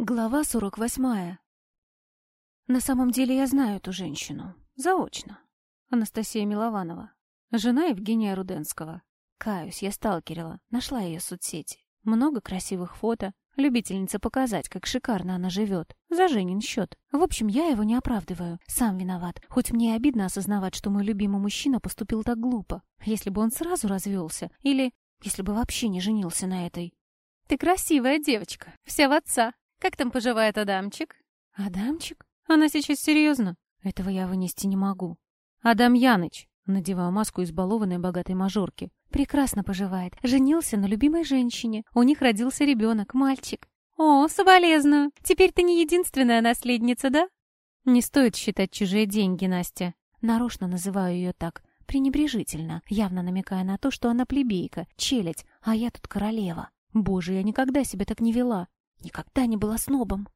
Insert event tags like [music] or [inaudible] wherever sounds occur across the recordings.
Глава 48. На самом деле я знаю эту женщину. Заочно. Анастасия Милованова. Жена Евгения Руденского. Каюсь, я сталкерила. Нашла ее в соцсети. Много красивых фото. Любительница показать, как шикарно она живет. За Женин счет. В общем, я его не оправдываю. Сам виноват. Хоть мне и обидно осознавать, что мой любимый мужчина поступил так глупо. Если бы он сразу развелся. Или если бы вообще не женился на этой. «Ты красивая девочка. Вся в отца», как там поживает Адамчик? Адамчик? Она сейчас серьезно? Этого я вынести не могу. Адам Яныч, надеваю маску избалованной богатой мажорки. Прекрасно поживает. Женился на любимой женщине. У них родился ребенок, мальчик. О, соболезную. Теперь ты не единственная наследница, да? Не стоит считать чужие деньги, Настя. Нарочно называю ее так, пренебрежительно, явно намекая на то, что она плебейка, челядь, а я тут королева. Боже, я никогда себя так не вела. Никогда не была снобом.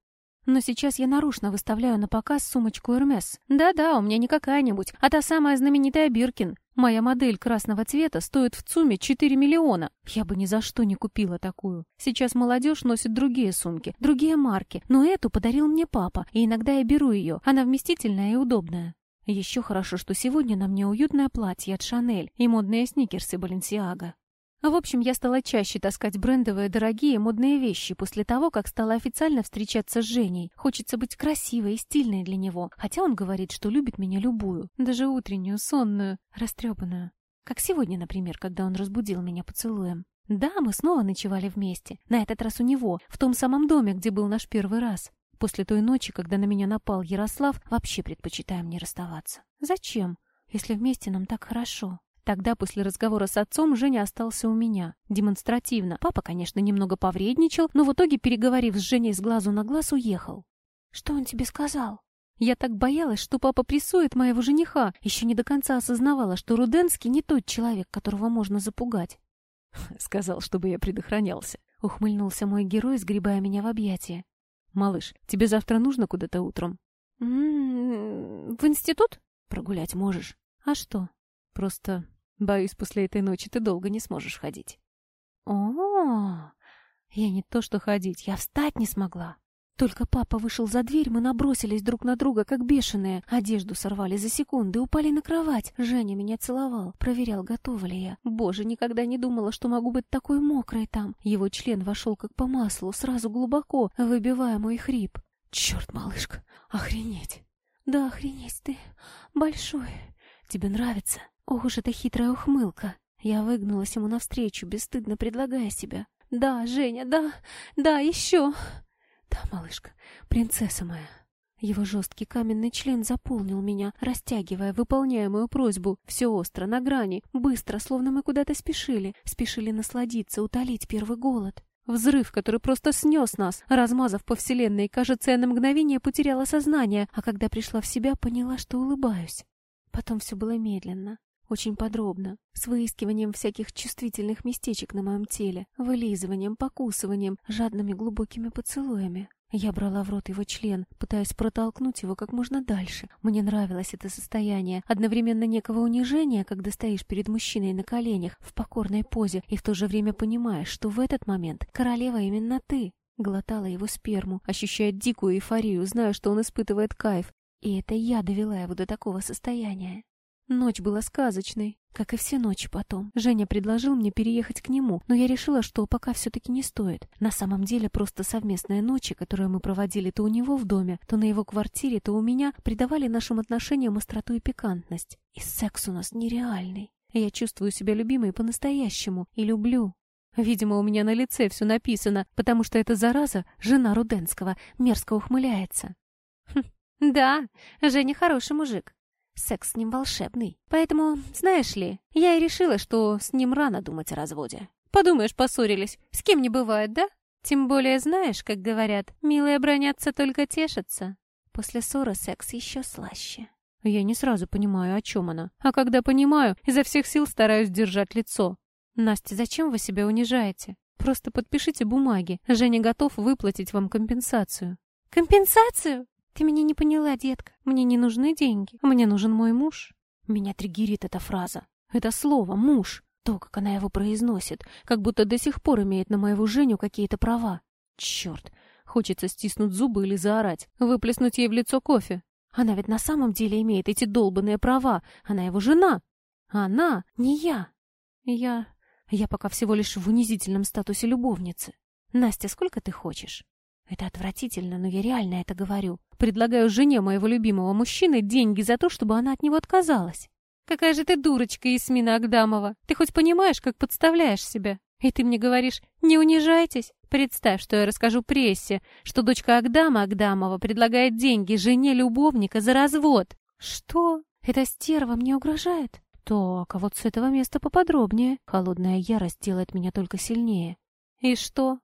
Но сейчас я нарочно выставляю на показ сумочку Hermes. Да-да, у меня не какая-нибудь, а та самая знаменитая Биркин. Моя модель красного цвета стоит в ЦУМе 4 миллиона. Я бы ни за что не купила такую. Сейчас молодежь носит другие сумки, другие марки, но эту подарил мне папа, и иногда я беру ее. Она вместительная и удобная. Еще хорошо, что сегодня на мне уютное платье от Шанель и модные сникерсы Баленсиага. В общем, я стала чаще таскать брендовые, дорогие, модные вещи после того, как стала официально встречаться с Женей. Хочется быть красивой и стильной для него, хотя он говорит, что любит меня любую, даже утреннюю, сонную, растрепанную. Как сегодня, например, когда он разбудил меня поцелуем. Да, мы снова ночевали вместе, на этот раз у него, в том самом доме, где был наш первый раз. После той ночи, когда на меня напал Ярослав, вообще предпочитаем не расставаться. Зачем, если вместе нам так хорошо? Тогда, после разговора с отцом, Женя остался у меня. Демонстративно. Папа, конечно, немного повредничал, но в итоге, переговорив с Женей с глазу на глаз, уехал. «Что он тебе сказал?» Я так боялась, что папа прессует моего жениха. Еще не до конца осознавала, что Руденский не тот человек, которого можно запугать. [laughs] Сказал, чтобы я предохранялся. Ухмыльнулся мой герой, сгребая меня в объятия. «Малыш, тебе завтра нужно куда-то утром?» «М -м -м, «В институт?» «Прогулять можешь. А что?» Просто, боюсь, после этой ночи ты долго не сможешь ходить. О, -о, -о, я не то что ходить, я встать не смогла. Только папа вышел за дверь, мы набросились друг на друга, как бешеные. Одежду сорвали за секунды, упали на кровать. Женя меня целовал, проверял, готова ли я. Боже, никогда не думала, что могу быть такой мокрой там. Его член вошел как по маслу, сразу глубоко, выбивая мой хрип. Черт, малышка, охренеть. Да, охренеть ты. Большой. Тебе нравится? Ох уж эта хитрая ухмылка. Я выгнулась ему навстречу, бесстыдно предлагая себя. «Да, Женя, да, да, еще!» «Да, малышка, принцесса моя!» Его жесткий каменный член заполнил меня, растягивая выполняемую просьбу. Все остро, на грани, быстро, словно мы куда-то спешили. Спешили насладиться, утолить первый голод. Взрыв, который просто снес нас, размазав по вселенной, кажется, я на мгновение потеряла сознание, а когда пришла в себя, поняла, что улыбаюсь. Потом все было медленно, очень подробно, с выискиванием всяких чувствительных местечек на моем теле, вылизыванием, покусыванием, жадными глубокими поцелуями. Я брала в рот его член, пытаясь протолкнуть его как можно дальше. Мне нравилось это состояние, одновременно некого унижения, когда стоишь перед мужчиной на коленях, в покорной позе, и в то же время понимаешь, что в этот момент королева именно ты. Глотала его сперму, ощущая дикую эйфорию, зная, что он испытывает кайф, и это я довела его до такого состояния. Ночь была сказочной, как и все ночи потом. Женя предложил мне переехать к нему, но я решила, что пока все-таки не стоит. На самом деле просто совместные ночи, которые мы проводили то у него в доме, то на его квартире, то у меня, придавали нашим отношениям остроту и пикантность. И секс у нас нереальный. Я чувствую себя любимой по-настоящему и люблю. Видимо, у меня на лице все написано, потому что эта зараза, жена Руденского, мерзко ухмыляется. Хм, да, Женя хороший мужик. Секс с ним волшебный. Поэтому, знаешь ли, я и решила, что с ним рано думать о разводе. Подумаешь, поссорились. С кем не бывает, да? Тем более, знаешь, как говорят, милые бронятся, только тешатся. После ссоры секс еще слаще. Я не сразу понимаю, о чем она. А когда понимаю, изо всех сил стараюсь держать лицо. Настя, зачем вы себя унижаете? Просто подпишите бумаги. Женя готов выплатить вам компенсацию. Компенсацию? «Ты меня не поняла, детка. Мне не нужны деньги. Мне нужен мой муж». Меня триггерит эта фраза. Это слово «муж». То, как она его произносит, как будто до сих пор имеет на моего Женю какие-то права. Черт, Хочется стиснуть зубы или заорать, выплеснуть ей в лицо кофе. Она ведь на самом деле имеет эти долбанные права. Она его жена. Она, не я. Я... Я пока всего лишь в унизительном статусе любовницы. Настя, сколько ты хочешь? Это отвратительно, но я реально это говорю. Предлагаю жене моего любимого мужчины деньги за то, чтобы она от него отказалась. Какая же ты дурочка, Исмина Агдамова. Ты хоть понимаешь, как подставляешь себя? И ты мне говоришь, не унижайтесь. Представь, что я расскажу прессе, что дочка Агдама Агдамова предлагает деньги жене любовника за развод. Что? Эта стерва мне угрожает? Так, а вот с этого места поподробнее. Холодная ярость делает меня только сильнее. И что?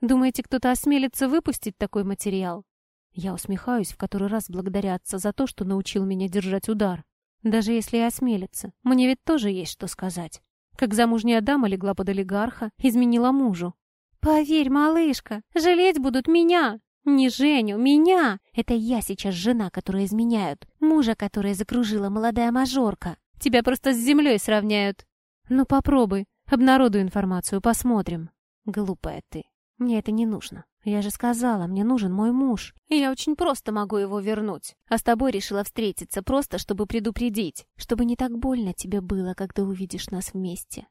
Думаете, кто-то осмелится выпустить такой материал? Я усмехаюсь в который раз благодаря отца за то, что научил меня держать удар. Даже если и осмелится, мне ведь тоже есть что сказать. Как замужняя дама легла под олигарха, изменила мужу. «Поверь, малышка, жалеть будут меня!» «Не Женю, меня! Это я сейчас жена, которая изменяют. Мужа, которая закружила молодая мажорка. Тебя просто с землей сравняют». «Ну попробуй, обнародуй информацию, посмотрим». «Глупая ты. Мне это не нужно. Я же сказала, мне нужен мой муж. И я очень просто могу его вернуть. А с тобой решила встретиться, просто чтобы предупредить. Чтобы не так больно тебе было, когда увидишь нас вместе.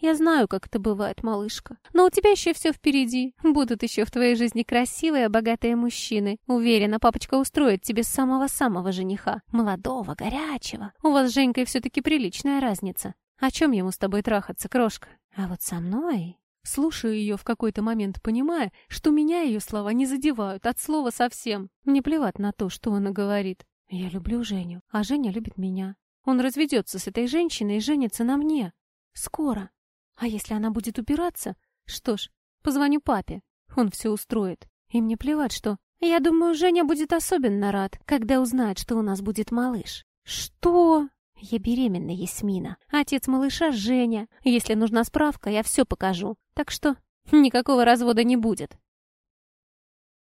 Я знаю, как это бывает, малышка. Но у тебя еще все впереди. Будут еще в твоей жизни красивые, богатые мужчины. Уверена, папочка устроит тебе самого-самого жениха. Молодого, горячего. У вас с Женькой все-таки приличная разница. О чем ему с тобой трахаться, крошка? А вот со мной... Слушаю ее в какой-то момент, понимая, что меня ее слова не задевают, от слова совсем. Мне плевать на то, что она говорит. Я люблю Женю, а Женя любит меня. Он разведется с этой женщиной и женится на мне. Скоро. А если она будет упираться? Что ж, позвоню папе. Он все устроит. И мне плевать, что... Я думаю, Женя будет особенно рад, когда узнает, что у нас будет малыш. Что? Я беременна, Ясмина. Отец малыша Женя. Если нужна справка, я все покажу. Так что никакого развода не будет.